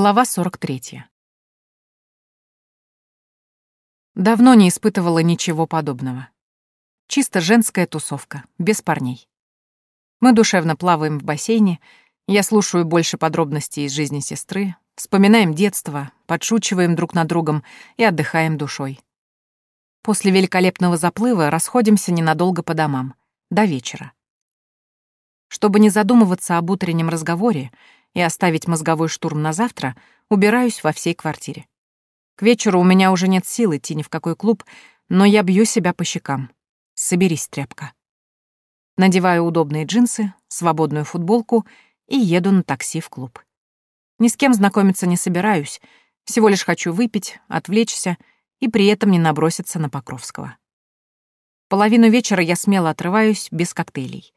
Глава 43. Давно не испытывала ничего подобного. Чисто женская тусовка, без парней. Мы душевно плаваем в бассейне, я слушаю больше подробностей из жизни сестры, вспоминаем детство, подшучиваем друг над другом и отдыхаем душой. После великолепного заплыва расходимся ненадолго по домам, до вечера. Чтобы не задумываться об утреннем разговоре, и оставить мозговой штурм на завтра, убираюсь во всей квартире. К вечеру у меня уже нет сил идти ни в какой клуб, но я бью себя по щекам. Соберись, тряпка. Надеваю удобные джинсы, свободную футболку и еду на такси в клуб. Ни с кем знакомиться не собираюсь, всего лишь хочу выпить, отвлечься и при этом не наброситься на Покровского. Половину вечера я смело отрываюсь без коктейлей.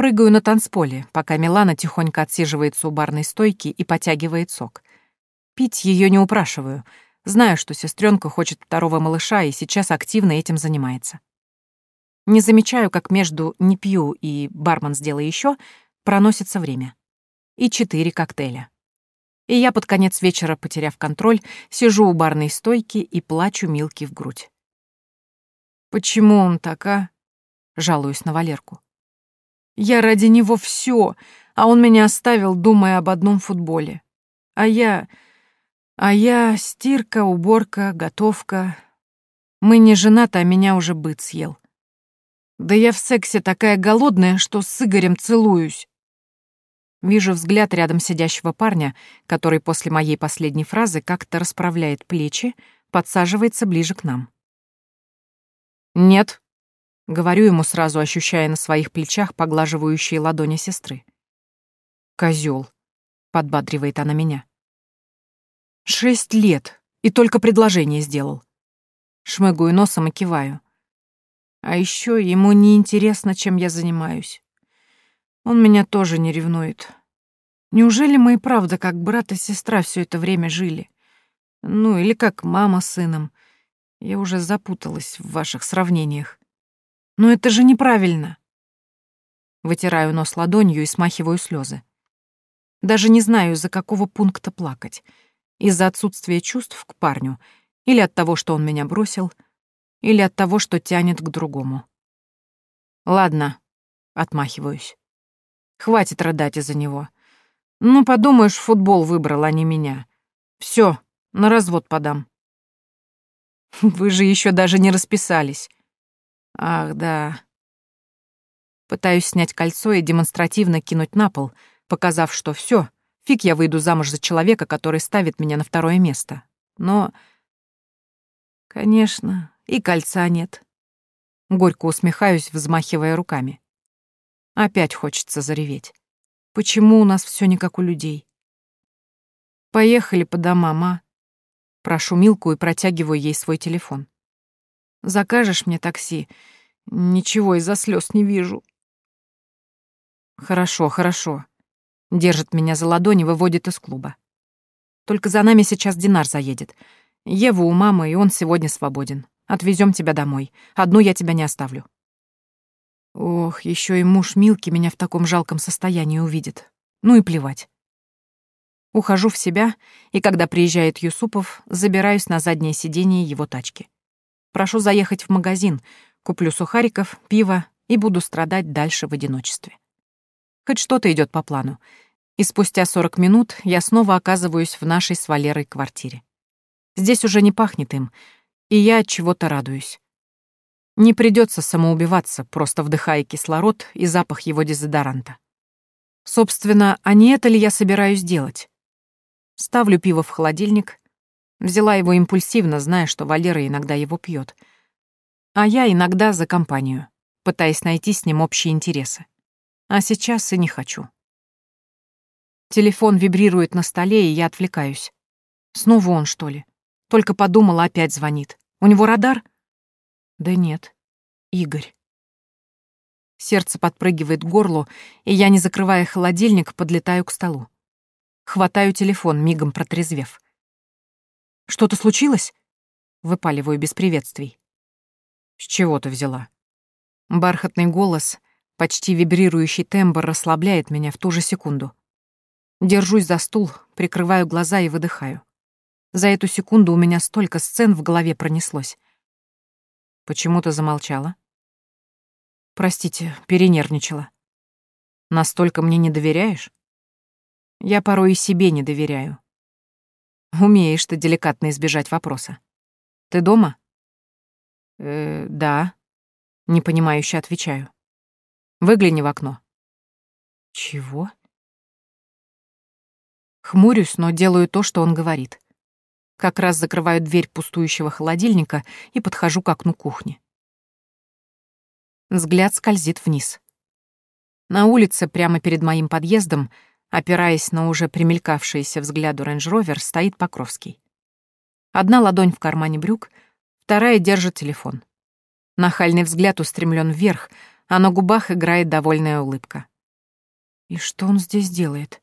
Прыгаю на танцполе, пока Милана тихонько отсиживается у барной стойки и потягивает сок. Пить ее не упрашиваю. Знаю, что сестренка хочет второго малыша и сейчас активно этим занимается. Не замечаю, как между «не пью» и «бармен, сделай еще» проносится время. И четыре коктейля. И я под конец вечера, потеряв контроль, сижу у барной стойки и плачу Милки в грудь. «Почему он так, а?» — жалуюсь на Валерку. Я ради него все, а он меня оставил, думая об одном футболе. А я... А я стирка, уборка, готовка. Мы не женаты, а меня уже быт съел. Да я в сексе такая голодная, что с Игорем целуюсь. Вижу взгляд рядом сидящего парня, который после моей последней фразы как-то расправляет плечи, подсаживается ближе к нам. «Нет», Говорю ему сразу, ощущая на своих плечах поглаживающие ладони сестры. Козел, подбадривает она меня. «Шесть лет, и только предложение сделал». Шмыгаю носом и киваю. А еще ему не интересно, чем я занимаюсь. Он меня тоже не ревнует. Неужели мы и правда как брат и сестра все это время жили? Ну, или как мама с сыном. Я уже запуталась в ваших сравнениях. Но это же неправильно. Вытираю нос ладонью и смахиваю слезы. Даже не знаю, из-за какого пункта плакать. Из-за отсутствия чувств к парню, или от того, что он меня бросил, или от того, что тянет к другому. Ладно, отмахиваюсь. Хватит рыдать из-за него. Ну, подумаешь, футбол выбрал, а не меня. Все, на развод подам. Вы же еще даже не расписались. Ах, да. Пытаюсь снять кольцо и демонстративно кинуть на пол, показав, что все, фиг я выйду замуж за человека, который ставит меня на второе место. Но... Конечно, и кольца нет. Горько усмехаюсь, взмахивая руками. Опять хочется зареветь. Почему у нас все не как у людей? Поехали по домам, а? Прошу Милку и протягиваю ей свой телефон. Закажешь мне такси? Ничего из-за слез не вижу. Хорошо, хорошо. Держит меня за ладони, выводит из клуба. Только за нами сейчас Динар заедет. Ева у мамы, и он сегодня свободен. Отвезем тебя домой. Одну я тебя не оставлю. Ох, еще и муж Милки меня в таком жалком состоянии увидит. Ну и плевать. Ухожу в себя, и когда приезжает Юсупов, забираюсь на заднее сиденье его тачки. Прошу заехать в магазин, куплю сухариков, пиво и буду страдать дальше в одиночестве. Хоть что-то идет по плану. И спустя 40 минут я снова оказываюсь в нашей с Валерой квартире. Здесь уже не пахнет им, и я от чего-то радуюсь. Не придется самоубиваться, просто вдыхая кислород и запах его дезодоранта. Собственно, а не это ли я собираюсь делать? Ставлю пиво в холодильник, Взяла его импульсивно, зная, что Валера иногда его пьет. А я иногда за компанию, пытаясь найти с ним общие интересы. А сейчас и не хочу. Телефон вибрирует на столе, и я отвлекаюсь. Снова он, что ли? Только подумала, опять звонит. У него радар? Да нет. Игорь. Сердце подпрыгивает к горлу, и я, не закрывая холодильник, подлетаю к столу. Хватаю телефон, мигом протрезвев. Что-то случилось?» Выпаливаю без приветствий. «С чего ты взяла?» Бархатный голос, почти вибрирующий тембр расслабляет меня в ту же секунду. Держусь за стул, прикрываю глаза и выдыхаю. За эту секунду у меня столько сцен в голове пронеслось. Почему ты замолчала? Простите, перенервничала. Настолько мне не доверяешь? Я порой и себе не доверяю. Умеешь ты деликатно избежать вопроса. Ты дома? Э, да. Непонимающе отвечаю. Выгляни в окно. Чего? Хмурюсь, но делаю то, что он говорит. Как раз закрываю дверь пустующего холодильника и подхожу к окну кухни. Взгляд скользит вниз. На улице, прямо перед моим подъездом, опираясь на уже примелькавшийся взгляду рейндж-ровер, стоит Покровский. Одна ладонь в кармане брюк, вторая держит телефон. Нахальный взгляд устремлен вверх, а на губах играет довольная улыбка. И что он здесь делает?